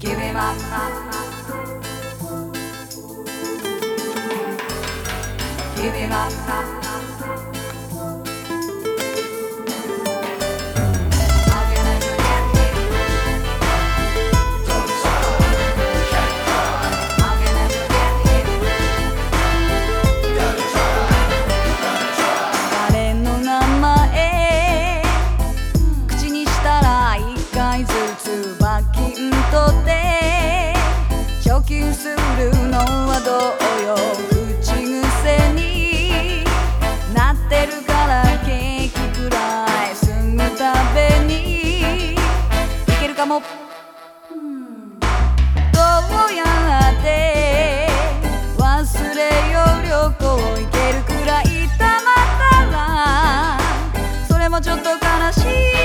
give him up. Give him up. も。どうやって忘れよう旅行行けるくらいたまったらそれもちょっと悲しい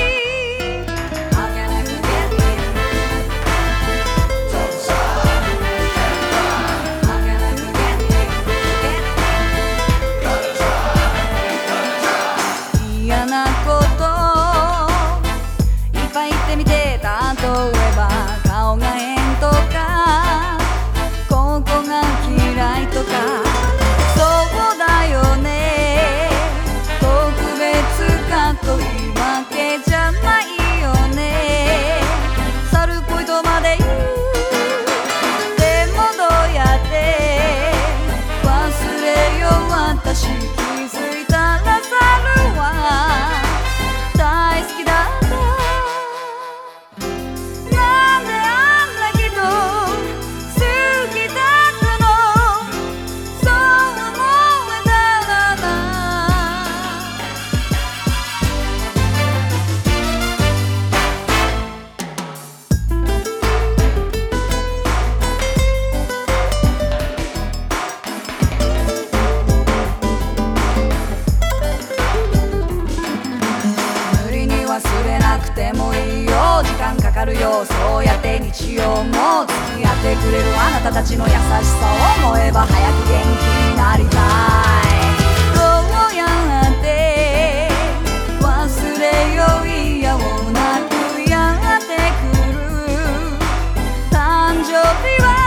るよ。そうやって日曜も付き合ってくれるあなたたちの優しさを思えば早く元気になりたいどうやって忘れよういやをなくやってくる誕生日は